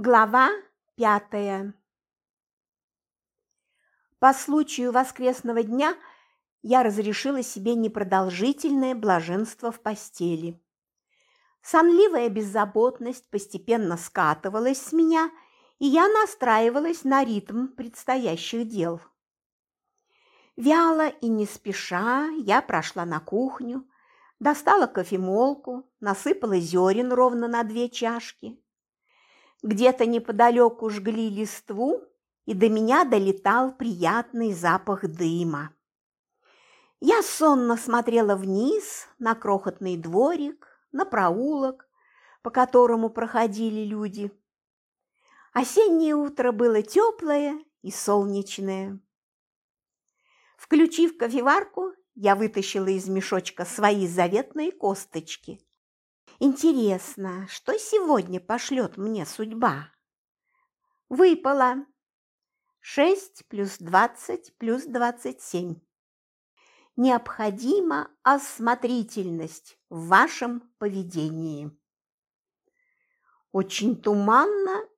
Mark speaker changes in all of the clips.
Speaker 1: Глава пятая По случаю воскресного дня я разрешила себе непродолжительное блаженство в постели. Сонливая беззаботность постепенно скатывалась с меня, и я настраивалась на ритм предстоящих дел. Вяло и не спеша я прошла на кухню, достала кофемолку, насыпала зерен ровно на две чашки – где-то неподалеку жгли листву, и до меня долетал приятный запах дыма. Я сонно смотрела вниз на крохотный дворик, на проулок, по которому проходили люди. Осеннее утро было теплое и солнечное. Включив кофеварку, я вытащила из мешочка свои заветные косточки Интересно, что сегодня пошлет мне судьба? Выпало. шесть плюс двадцать плюс двадцать семь. Необходима осмотрительность в вашем поведении. Очень туманно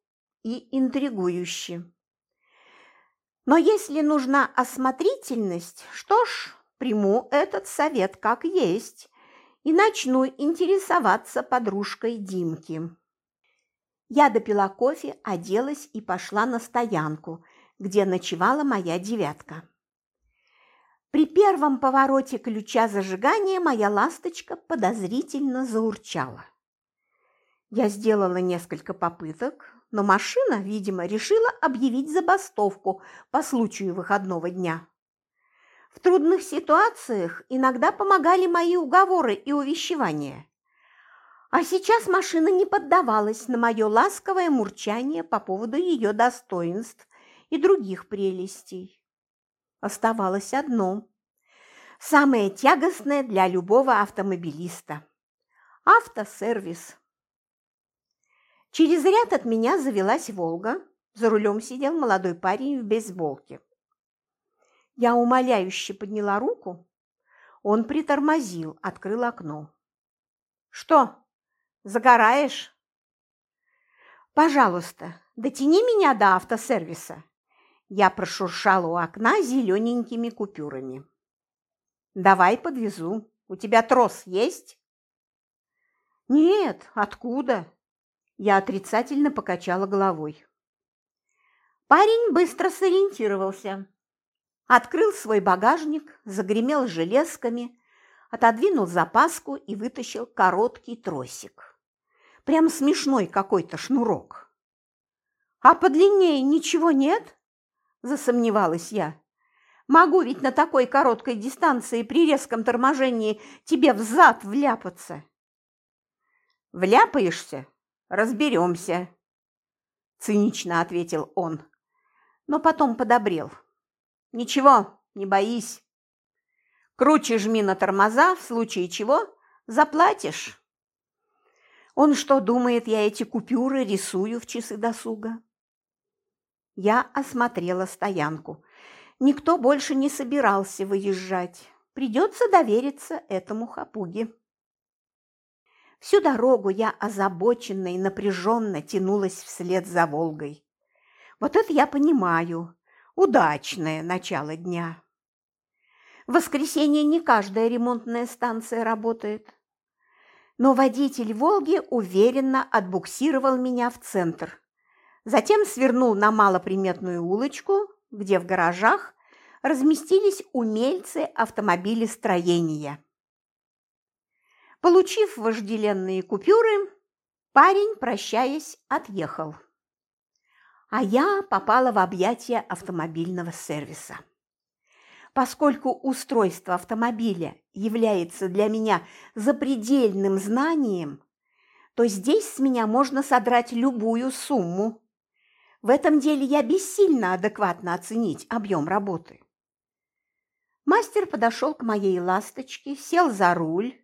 Speaker 1: и интригующе. Но если нужна осмотрительность, что ж, приму этот совет как есть и начну интересоваться подружкой Димки. Я допила кофе, оделась и пошла на стоянку, где ночевала моя девятка. При первом повороте ключа зажигания моя ласточка подозрительно заурчала. Я сделала несколько попыток, но машина, видимо, решила объявить забастовку по случаю выходного дня. В трудных ситуациях иногда помогали мои уговоры и увещевания. А сейчас машина не поддавалась на мое ласковое мурчание по поводу ее достоинств и других прелестей. Оставалось одно – самое тягостное для любого автомобилиста – автосервис. Через ряд от меня завелась «Волга», за рулем сидел молодой парень в бейсболке. Я умоляюще подняла руку. Он притормозил, открыл окно. «Что, загораешь?» «Пожалуйста, дотяни меня до автосервиса». Я прошуршала у окна зелененькими купюрами. «Давай подвезу. У тебя трос есть?» «Нет, откуда?» Я отрицательно покачала головой. Парень быстро сориентировался открыл свой багажник, загремел железками, отодвинул запаску и вытащил короткий тросик. Прям смешной какой-то шнурок. «А подлиннее ничего нет?» – засомневалась я. «Могу ведь на такой короткой дистанции при резком торможении тебе в зад вляпаться». «Вляпаешься? Разберемся», – цинично ответил он, но потом подобрел. Ничего, не боись. Круче жми на тормоза, в случае чего заплатишь. Он что, думает, я эти купюры рисую в часы досуга? Я осмотрела стоянку. Никто больше не собирался выезжать. Придется довериться этому хапуге. Всю дорогу я озабоченно и напряженно тянулась вслед за Волгой. Вот это я понимаю удачное начало дня. В воскресенье не каждая ремонтная станция работает. Но водитель «Волги» уверенно отбуксировал меня в центр. Затем свернул на малоприметную улочку, где в гаражах разместились умельцы автомобилестроения. Получив вожделенные купюры, парень, прощаясь, отъехал а я попала в объятия автомобильного сервиса. Поскольку устройство автомобиля является для меня запредельным знанием, то здесь с меня можно содрать любую сумму. В этом деле я бессильно адекватно оценить объем работы. Мастер подошел к моей ласточке, сел за руль,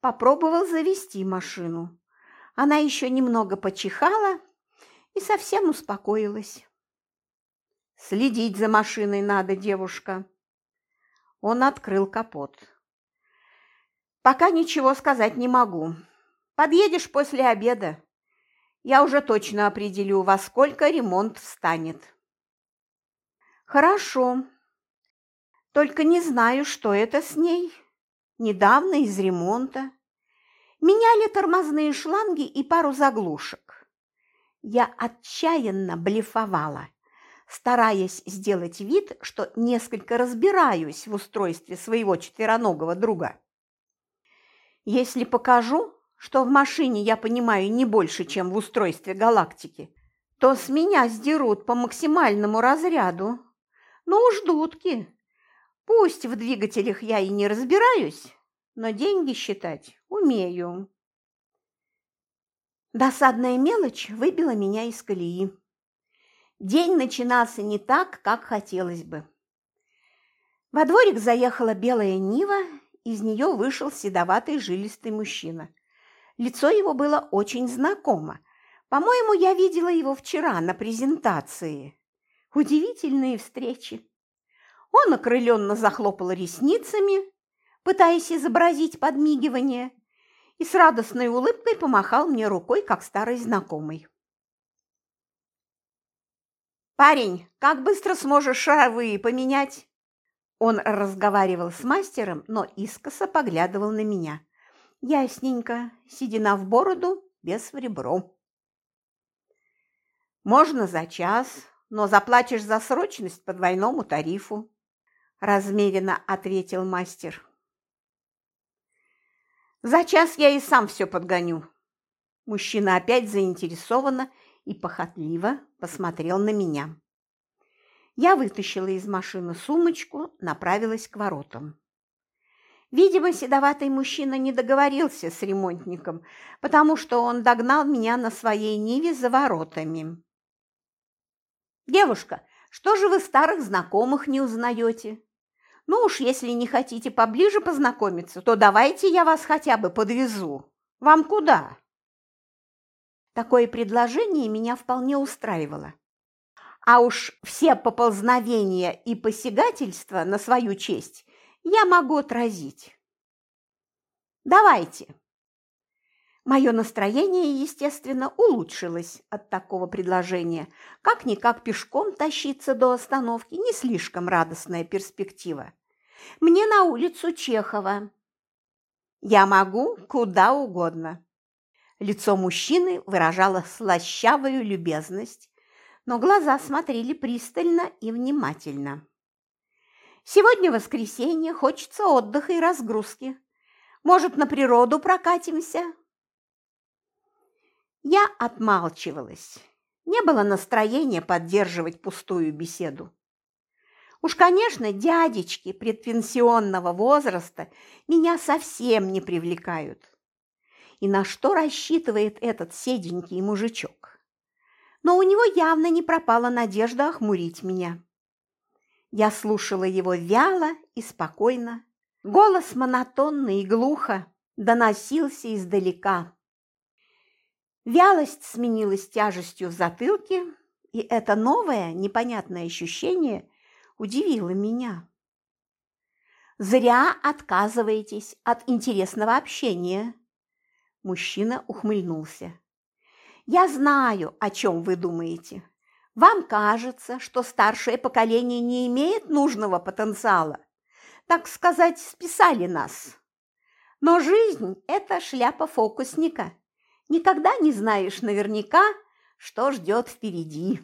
Speaker 1: попробовал завести машину. Она еще немного почихала и совсем успокоилась. «Следить за машиной надо, девушка». Он открыл капот. «Пока ничего сказать не могу. Подъедешь после обеда. я уже точно определю, во сколько ремонт встанет. Хорошо. Только не знаю, что это с ней. Недавно из ремонта. Меняли тормозные шланги и пару заглушек. Я отчаянно блефовала, стараясь сделать вид, что несколько разбираюсь в устройстве своего четвероногого друга. Если покажу, что в машине я понимаю не больше, чем в устройстве галактики, то с меня сдерут по максимальному разряду. Ну уж дудки. Пусть в двигателях я и не разбираюсь, но деньги считать умею. Досадная мелочь выбила меня из колеи. День начинался не так, как хотелось бы. Во дворик заехала белая Нива, из нее вышел седоватый жилистый мужчина. Лицо его было очень знакомо. По-моему, я видела его вчера на презентации. Удивительные встречи. Он окрыленно захлопал ресницами, пытаясь изобразить подмигивание, и с радостной улыбкой помахал мне рукой, как старый знакомый. «Парень, как быстро сможешь шаровые поменять?» Он разговаривал с мастером, но искоса поглядывал на меня. Ясненько, седина в бороду, без в ребро. «Можно за час, но заплатишь за срочность по двойному тарифу», размеренно ответил мастер. «За час я и сам все подгоню». Мужчина опять заинтересованно и похотливо посмотрел на меня. Я вытащила из машины сумочку, направилась к воротам. Видимо, седоватый мужчина не договорился с ремонтником, потому что он догнал меня на своей Ниве за воротами. «Девушка, что же вы старых знакомых не узнаете? Ну уж если не хотите поближе познакомиться, то давайте я вас хотя бы подвезу. Вам куда?» Такое предложение меня вполне устраивало. А уж все поползновения и посягательства на свою честь я могу отразить. Давайте. Мое настроение, естественно, улучшилось от такого предложения. Как-никак пешком тащиться до остановки – не слишком радостная перспектива. Мне на улицу Чехова. Я могу куда угодно. Лицо мужчины выражало слащавую любезность, но глаза смотрели пристально и внимательно. «Сегодня воскресенье, хочется отдыха и разгрузки. Может, на природу прокатимся?» Я отмалчивалась. Не было настроения поддерживать пустую беседу. Уж, конечно, дядечки предпенсионного возраста меня совсем не привлекают и на что рассчитывает этот седенький мужичок. Но у него явно не пропала надежда охмурить меня. Я слушала его вяло и спокойно. Голос монотонный и глухо доносился издалека. Вялость сменилась тяжестью в затылке, и это новое непонятное ощущение удивило меня. «Зря отказываетесь от интересного общения», Мужчина ухмыльнулся. «Я знаю, о чем вы думаете. Вам кажется, что старшее поколение не имеет нужного потенциала. Так сказать, списали нас. Но жизнь – это шляпа фокусника. Никогда не знаешь наверняка, что ждет впереди.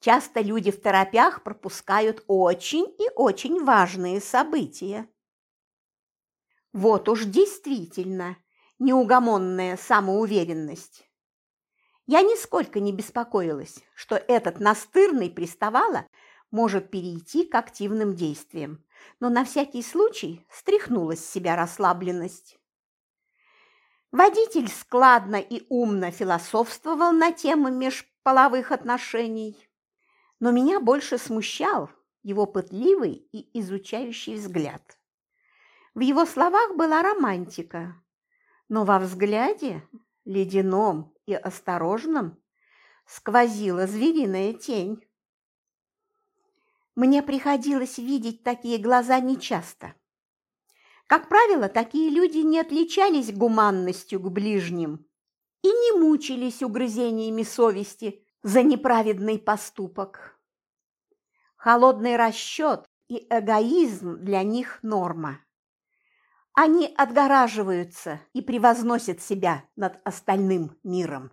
Speaker 1: Часто люди в торопях пропускают очень и очень важные события. Вот уж действительно, неугомонная самоуверенность. Я нисколько не беспокоилась, что этот настырный приставала может перейти к активным действиям, но на всякий случай стряхнула с себя расслабленность. Водитель складно и умно философствовал на тему межполовых отношений, но меня больше смущал его пытливый и изучающий взгляд. В его словах была романтика, но во взгляде, ледяном и осторожном, сквозила звериная тень. Мне приходилось видеть такие глаза нечасто. Как правило, такие люди не отличались гуманностью к ближним. и не мучились угрызениями совести за неправедный поступок. Холодный расчет и эгоизм для них норма. Они отгораживаются и превозносят себя над остальным миром.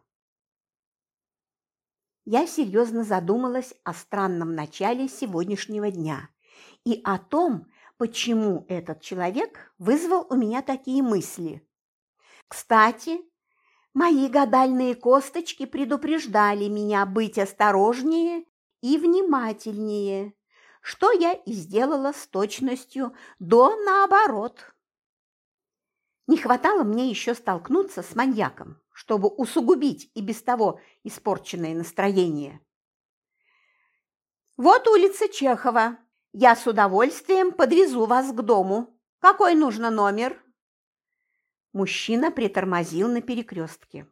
Speaker 1: Я серьезно задумалась о странном начале сегодняшнего дня и о том, почему этот человек вызвал у меня такие мысли. Кстати, мои гадальные косточки предупреждали меня быть осторожнее и внимательнее, что я и сделала с точностью до наоборот. Не хватало мне еще столкнуться с маньяком, чтобы усугубить и без того испорченное настроение. «Вот улица Чехова. Я с удовольствием подвезу вас к дому. Какой нужно номер?» Мужчина притормозил на перекрестке.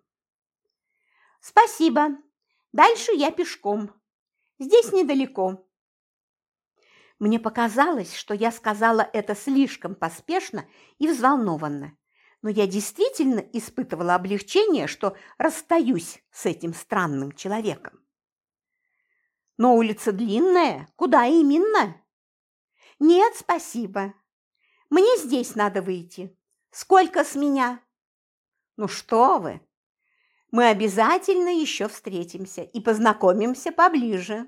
Speaker 1: «Спасибо. Дальше я пешком. Здесь недалеко». Мне показалось, что я сказала это слишком поспешно и взволнованно но я действительно испытывала облегчение, что расстаюсь с этим странным человеком. Но улица длинная, куда именно? Нет, спасибо. Мне здесь надо выйти. Сколько с меня? Ну что вы? Мы обязательно еще встретимся и познакомимся поближе.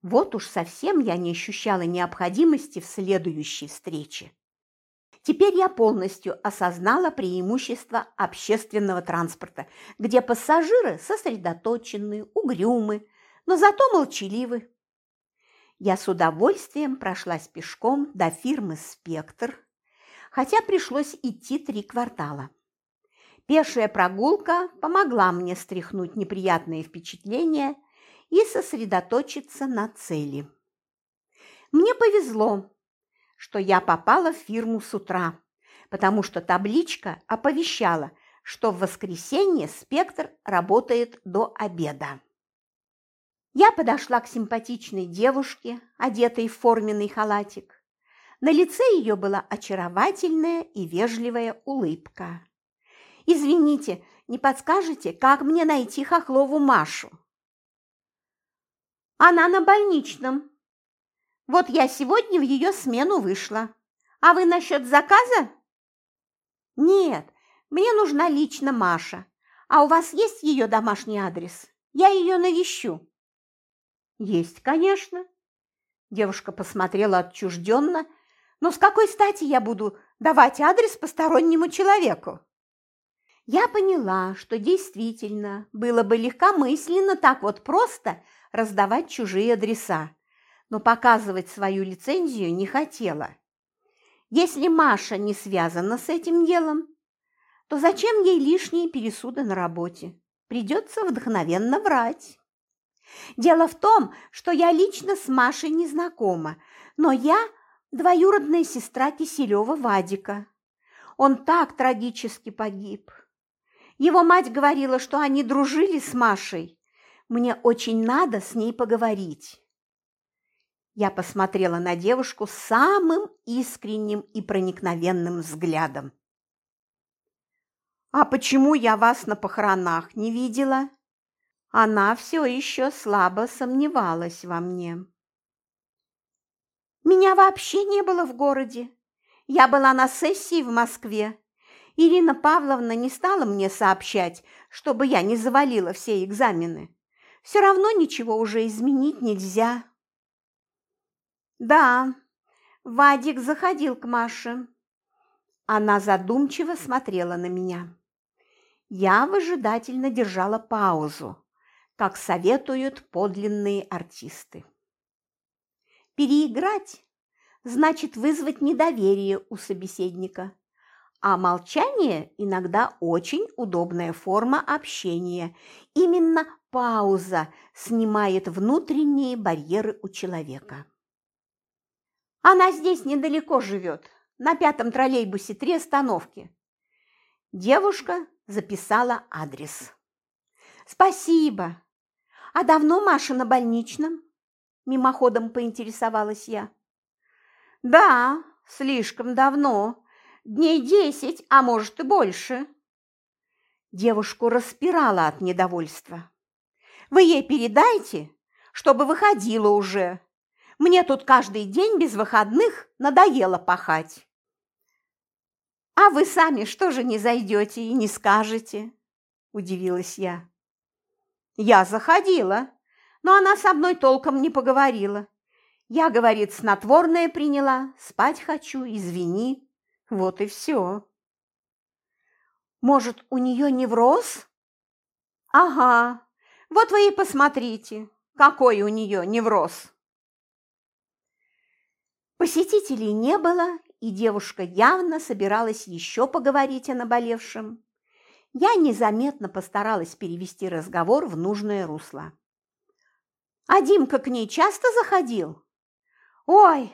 Speaker 1: Вот уж совсем я не ощущала необходимости в следующей встрече. Теперь я полностью осознала преимущество общественного транспорта, где пассажиры сосредоточены, угрюмы, но зато молчаливы. Я с удовольствием прошлась пешком до фирмы «Спектр», хотя пришлось идти три квартала. Пешая прогулка помогла мне стряхнуть неприятные впечатления и сосредоточиться на цели. Мне повезло, что я попала в фирму с утра, потому что табличка оповещала, что в воскресенье «Спектр» работает до обеда. Я подошла к симпатичной девушке, одетой в форменный халатик. На лице ее была очаровательная и вежливая улыбка. «Извините, не подскажете, как мне найти Хохлову Машу?» «Она на больничном», вот я сегодня в ее смену вышла. А вы насчет заказа? Нет, мне нужна лично Маша. А у вас есть ее домашний адрес? Я ее навещу. Есть, конечно. Девушка посмотрела отчужденно. Но с какой стати я буду давать адрес постороннему человеку? Я поняла, что действительно было бы легкомысленно так вот просто раздавать чужие адреса но показывать свою лицензию не хотела. Если Маша не связана с этим делом, то зачем ей лишние пересуды на работе? Придется вдохновенно врать. Дело в том, что я лично с Машей не знакома, но я двоюродная сестра Киселева Вадика. Он так трагически погиб. Его мать говорила, что они дружили с Машей. Мне очень надо с ней поговорить. Я посмотрела на девушку самым искренним и проникновенным взглядом. «А почему я вас на похоронах не видела?» Она все еще слабо сомневалась во мне. «Меня вообще не было в городе. Я была на сессии в Москве. Ирина Павловна не стала мне сообщать, чтобы я не завалила все экзамены. Все равно ничего уже изменить нельзя». Да, Вадик заходил к Маше. Она задумчиво смотрела на меня. Я выжидательно держала паузу, как советуют подлинные артисты. Переиграть значит вызвать недоверие у собеседника, а молчание иногда очень удобная форма общения. Именно пауза снимает внутренние барьеры у человека. Она здесь недалеко живет, на пятом троллейбусе три остановки. Девушка записала адрес. Спасибо. А давно Маша на больничном? Мимоходом поинтересовалась я. Да, слишком давно. Дней десять, а может и больше. Девушку распирала от недовольства. «Вы ей передайте, чтобы выходила уже. Мне тут каждый день без выходных надоело пахать». «А вы сами что же не зайдете и не скажете?» – удивилась я. «Я заходила, но она со мной толком не поговорила. Я, говорит, снотворное приняла, спать хочу, извини. Вот и все». «Может, у нее невроз?» «Ага, вот вы и посмотрите, какой у нее невроз». Посетителей не было, и девушка явно собиралась еще поговорить о наболевшем. Я незаметно постаралась перевести разговор в нужное русло. «А Димка к ней часто заходил?» «Ой,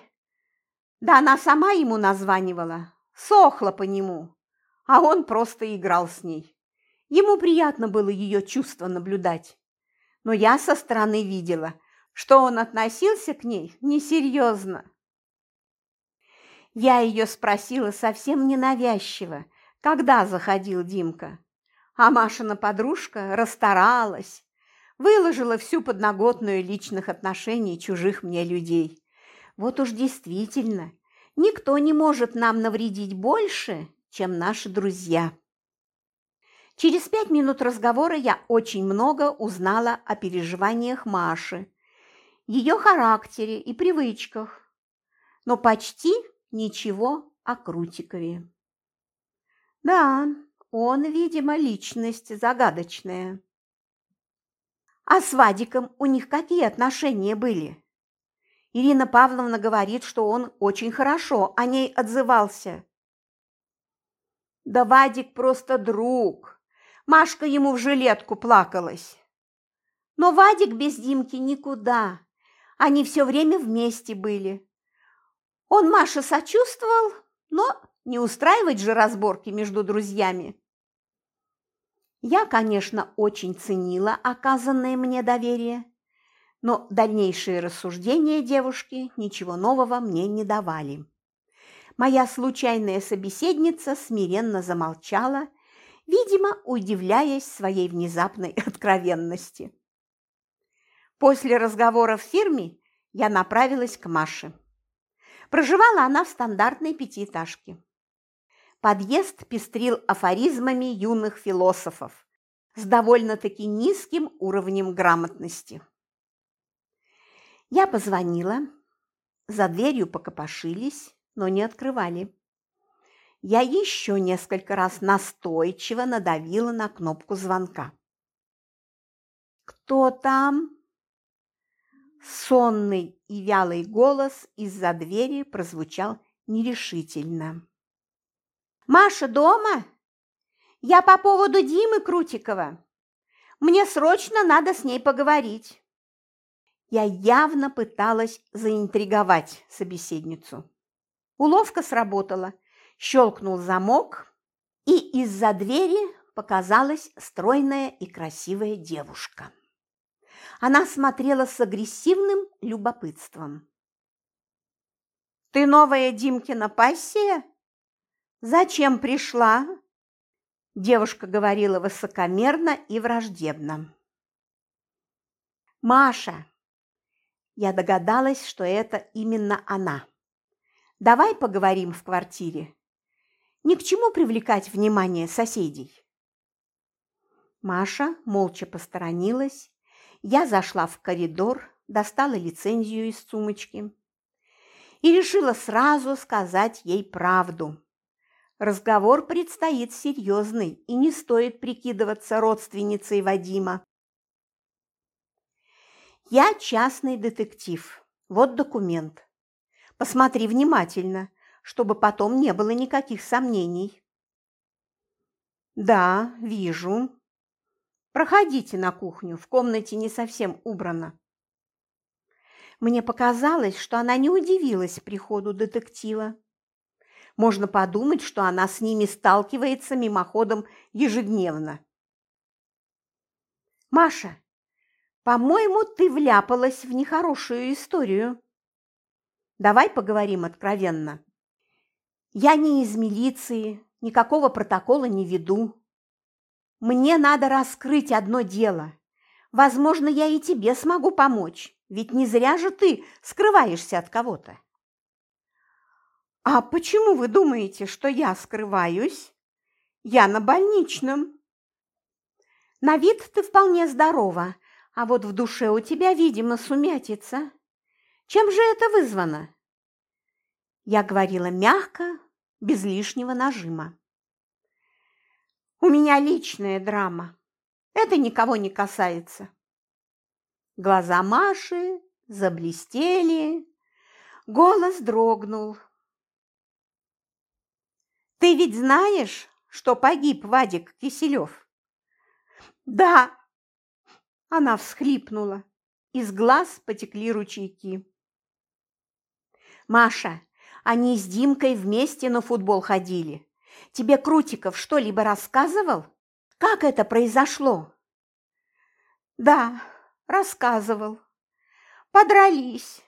Speaker 1: да она сама ему названивала, сохла по нему, а он просто играл с ней. Ему приятно было ее чувства наблюдать. Но я со стороны видела, что он относился к ней несерьезно. Я ее спросила совсем ненавязчиво, когда заходил Димка. А Машина подружка расстаралась, выложила всю подноготную личных отношений чужих мне людей. Вот уж действительно, никто не может нам навредить больше, чем наши друзья. Через пять минут разговора я очень много узнала о переживаниях Маши, ее характере и привычках, но почти ничего о Крутикове. Да, он, видимо, личность загадочная. А с Вадиком у них какие отношения были? Ирина Павловна говорит, что он очень хорошо о ней отзывался. Да Вадик просто друг. Машка ему в жилетку плакалась. Но Вадик без Димки никуда. Они все время вместе были. Он Маше сочувствовал, но не устраивать же разборки между друзьями. Я, конечно, очень ценила оказанное мне доверие, но дальнейшие рассуждения девушки ничего нового мне не давали. Моя случайная собеседница смиренно замолчала, видимо, удивляясь своей внезапной откровенности. После разговора в фирме я направилась к Маше. Проживала она в стандартной пятиэтажке. Подъезд пестрил афоризмами юных философов с довольно-таки низким уровнем грамотности. Я позвонила, за дверью покопошились, но не открывали. Я еще несколько раз настойчиво надавила на кнопку звонка. «Кто там?» Сонный и вялый голос из-за двери прозвучал нерешительно. «Маша дома? Я по поводу Димы Крутикова. Мне срочно надо с ней поговорить». Я явно пыталась заинтриговать собеседницу. Уловка сработала. Щелкнул замок, и из-за двери показалась стройная и красивая девушка. Она смотрела с агрессивным любопытством. «Ты новая Димкина пассия? Зачем пришла?» Девушка говорила высокомерно и враждебно. «Маша!» Я догадалась, что это именно она. «Давай поговорим в квартире. Ни к чему привлекать внимание соседей». Маша молча посторонилась я зашла в коридор, достала лицензию из сумочки и решила сразу сказать ей правду. Разговор предстоит серьезный, и не стоит прикидываться родственницей Вадима. Я частный детектив. Вот документ. Посмотри внимательно, чтобы потом не было никаких сомнений. Да, вижу. Проходите на кухню, в комнате не совсем убрано. Мне показалось, что она не удивилась приходу детектива. Можно подумать, что она с ними сталкивается мимоходом ежедневно. «Маша, по-моему, ты вляпалась в нехорошую историю. Давай поговорим откровенно. Я не из милиции, никакого протокола не веду. Мне надо раскрыть одно дело. Возможно, я и тебе смогу помочь, ведь не зря же ты скрываешься от кого-то. А почему вы думаете, что я скрываюсь? Я на больничном. На вид ты вполне здорова, а вот в душе у тебя, видимо, сумятица. Чем же это вызвано? Я говорила мягко, без лишнего нажима. У меня личная драма. Это никого не касается. Глаза Маши заблестели, голос дрогнул. Ты ведь знаешь, что погиб Вадик Киселев? Да. Она всхлипнула. Из глаз потекли ручейки. Маша, они с Димкой вместе на футбол ходили. Тебе Крутиков что-либо рассказывал? Как это произошло? Да, рассказывал. Подрались.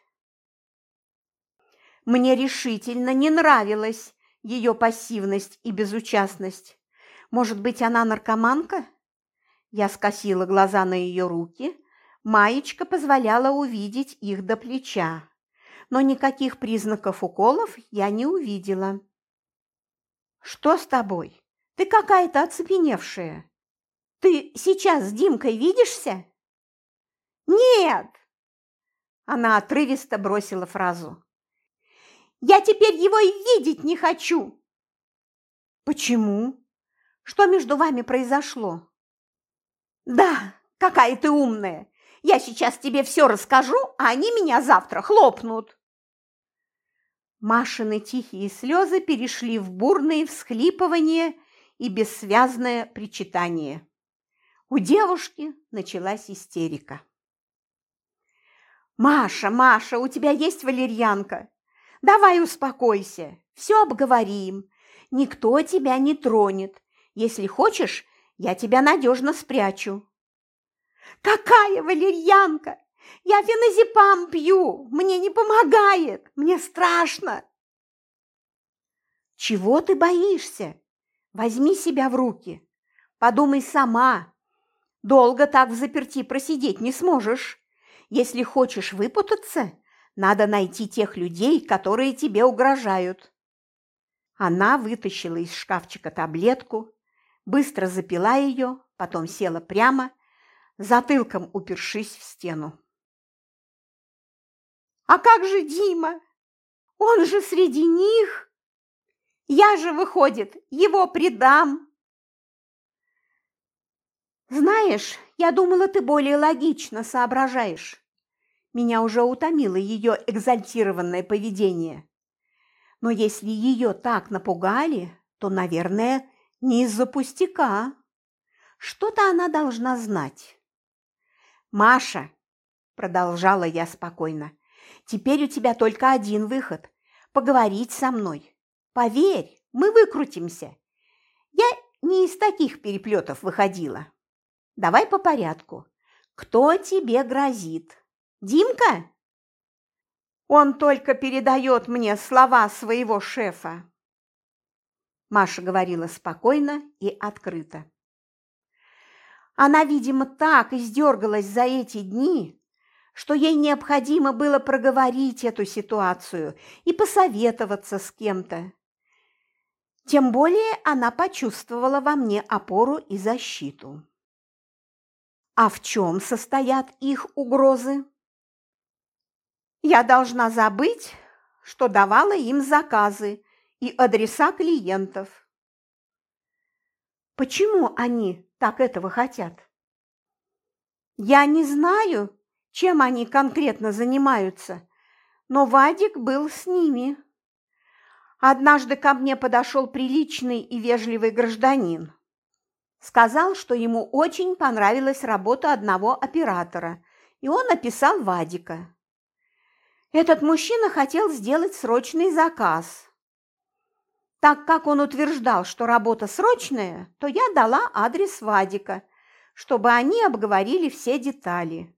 Speaker 1: Мне решительно не нравилась ее пассивность и безучастность. Может быть, она наркоманка? Я скосила глаза на ее руки. Маечка позволяла увидеть их до плеча, но никаких признаков уколов я не увидела. «Что с тобой? Ты какая-то оцепеневшая. Ты сейчас с Димкой видишься?» «Нет!» Она отрывисто бросила фразу. «Я теперь его и видеть не хочу!» «Почему? Что между вами произошло?» «Да, какая ты умная! Я сейчас тебе все расскажу, а они меня завтра хлопнут!» Машины тихие слезы перешли в бурные всхлипывания и бессвязное причитание. У девушки началась истерика. «Маша, Маша, у тебя есть валерьянка? Давай успокойся, все обговорим. Никто тебя не тронет. Если хочешь, я тебя надежно спрячу». «Какая валерьянка? Я феназепам пью, мне не помогает, мне страшно. Чего ты боишься? Возьми себя в руки. Подумай сама. Долго так в заперти просидеть не сможешь. Если хочешь выпутаться, надо найти тех людей, которые тебе угрожают. Она вытащила из шкафчика таблетку, быстро запила ее, потом села прямо, затылком упершись в стену. А как же Дима? Он же среди них. Я же, выходит, его предам. Знаешь, я думала, ты более логично соображаешь. Меня уже утомило ее экзальтированное поведение. Но если ее так напугали, то, наверное, не из-за пустяка. Что-то она должна знать. «Маша», – продолжала я спокойно, Теперь у тебя только один выход – поговорить со мной. Поверь, мы выкрутимся. Я не из таких переплетов выходила. Давай по порядку. Кто тебе грозит? Димка? Он только передает мне слова своего шефа. Маша говорила спокойно и открыто. Она, видимо, так издергалась за эти дни, что ей необходимо было проговорить эту ситуацию и посоветоваться с кем-то. Тем более она почувствовала во мне опору и защиту. А в чем состоят их угрозы? Я должна забыть, что давала им заказы и адреса клиентов. Почему они так этого хотят? Я не знаю, чем они конкретно занимаются, но Вадик был с ними. Однажды ко мне подошел приличный и вежливый гражданин. Сказал, что ему очень понравилась работа одного оператора, и он описал Вадика. Этот мужчина хотел сделать срочный заказ. Так как он утверждал, что работа срочная, то я дала адрес Вадика, чтобы они обговорили все детали.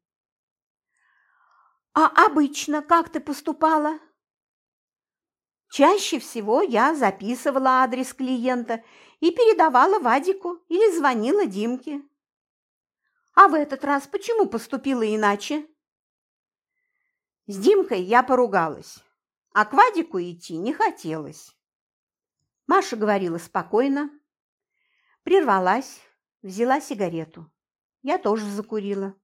Speaker 1: А обычно как ты поступала? Чаще всего я записывала адрес клиента и передавала Вадику или звонила Димке. А в этот раз почему поступила иначе? С Димкой я поругалась, а к Вадику идти не хотелось. Маша говорила спокойно, прервалась, взяла сигарету. Я тоже закурила.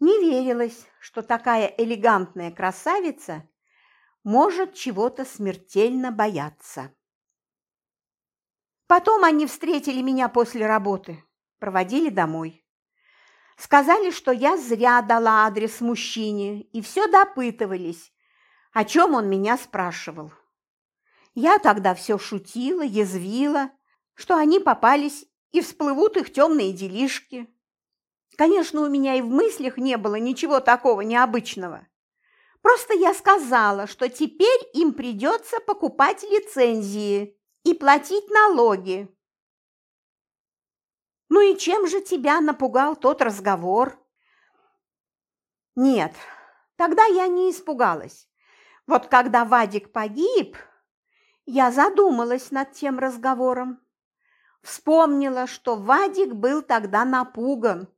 Speaker 1: Не верилось, что такая элегантная красавица может чего-то смертельно бояться. Потом они встретили меня после работы, проводили домой. Сказали, что я зря дала адрес мужчине, и все допытывались, о чем он меня спрашивал. Я тогда все шутила, язвила, что они попались и всплывут их темные делишки. Конечно, у меня и в мыслях не было ничего такого необычного. Просто я сказала, что теперь им придется покупать лицензии и платить налоги. Ну и чем же тебя напугал тот разговор? Нет, тогда я не испугалась. Вот когда Вадик погиб, я задумалась над тем разговором. Вспомнила, что Вадик был тогда напуган,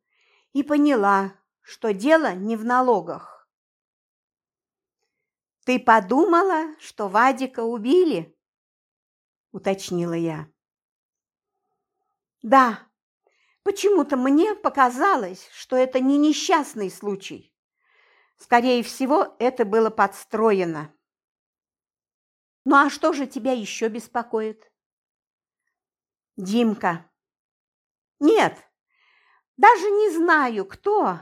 Speaker 1: и поняла, что дело не в налогах. «Ты подумала, что Вадика убили?» – уточнила я. «Да, почему-то мне показалось, что это не несчастный случай. Скорее всего, это было подстроено». «Ну а что же тебя еще беспокоит?» «Димка». «Нет, даже не знаю, кто.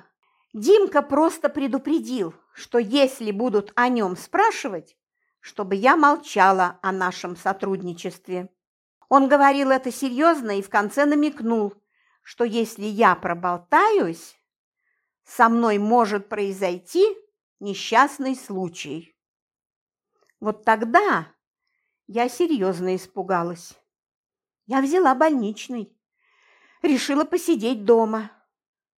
Speaker 1: Димка просто предупредил, что если будут о нем спрашивать, чтобы я молчала о нашем сотрудничестве. Он говорил это серьезно и в конце намекнул, что если я проболтаюсь, со мной может произойти несчастный случай. Вот тогда я серьезно испугалась. Я взяла больничный решила посидеть дома.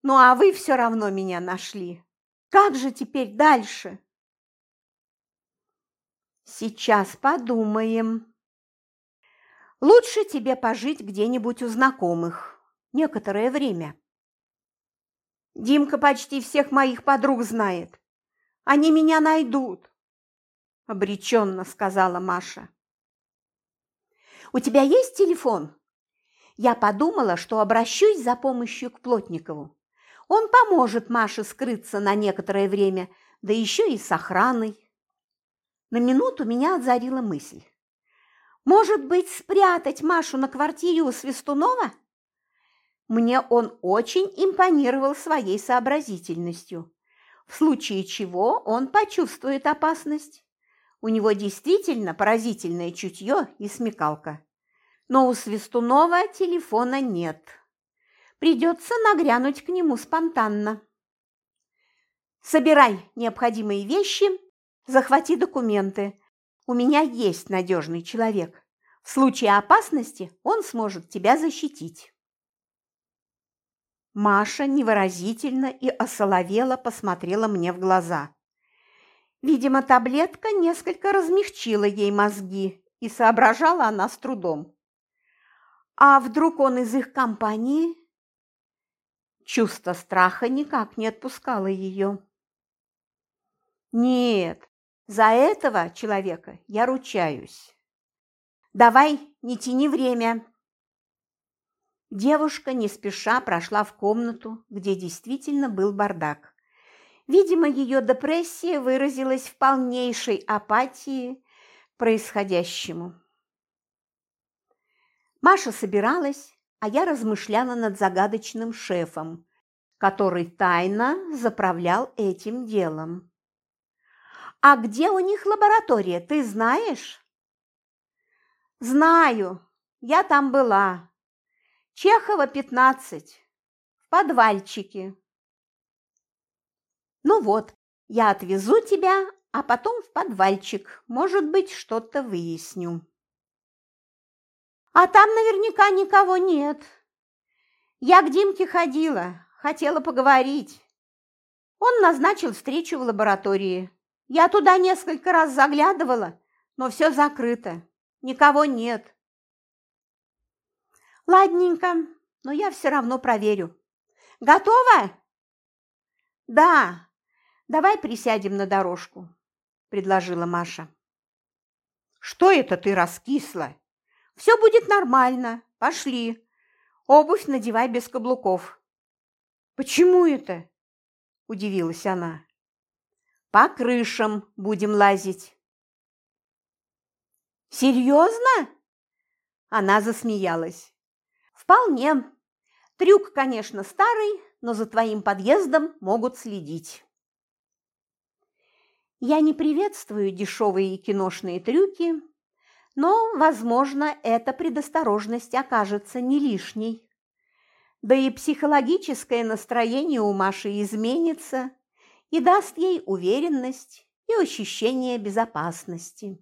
Speaker 1: Ну а вы все равно меня нашли. Как же теперь дальше? Сейчас подумаем. Лучше тебе пожить где-нибудь у знакомых некоторое время. Димка почти всех моих подруг знает. Они меня найдут, обреченно сказала Маша. У тебя есть телефон? я подумала, что обращусь за помощью к Плотникову. Он поможет Маше скрыться на некоторое время, да еще и с охраной. На минуту меня озарила мысль. Может быть, спрятать Машу на квартире у Свистунова? Мне он очень импонировал своей сообразительностью, в случае чего он почувствует опасность. У него действительно поразительное чутье и смекалка но у Свистунова телефона нет. Придется нагрянуть к нему спонтанно. Собирай необходимые вещи, захвати документы. У меня есть надежный человек. В случае опасности он сможет тебя защитить. Маша невыразительно и осоловела посмотрела мне в глаза. Видимо, таблетка несколько размягчила ей мозги, и соображала она с трудом. А вдруг он из их компании? Чувство страха никак не отпускало ее. Нет, за этого человека я ручаюсь. Давай, не тяни время. Девушка не спеша прошла в комнату, где действительно был бардак. Видимо, ее депрессия выразилась в полнейшей апатии к происходящему. Маша собиралась, а я размышляла над загадочным шефом, который тайно заправлял этим делом. «А где у них лаборатория, ты знаешь?» «Знаю, я там была. Чехова, 15, в подвальчике». «Ну вот, я отвезу тебя, а потом в подвальчик, может быть, что-то выясню». А там наверняка никого нет. Я к Димке ходила, хотела поговорить. Он назначил встречу в лаборатории. Я туда несколько раз заглядывала, но все закрыто, никого нет. Ладненько, но я все равно проверю. Готова? Да. Давай присядем на дорожку, предложила Маша. Что это ты раскисла? Все будет нормально. Пошли. Обувь надевай без каблуков. Почему это? Удивилась она. По крышам будем лазить. Серьезно? Она засмеялась. Вполне. Трюк, конечно, старый, но за твоим подъездом могут следить. Я не приветствую дешевые киношные трюки, но, возможно, эта предосторожность окажется не лишней. Да и психологическое настроение у Маши изменится и даст ей уверенность и ощущение безопасности.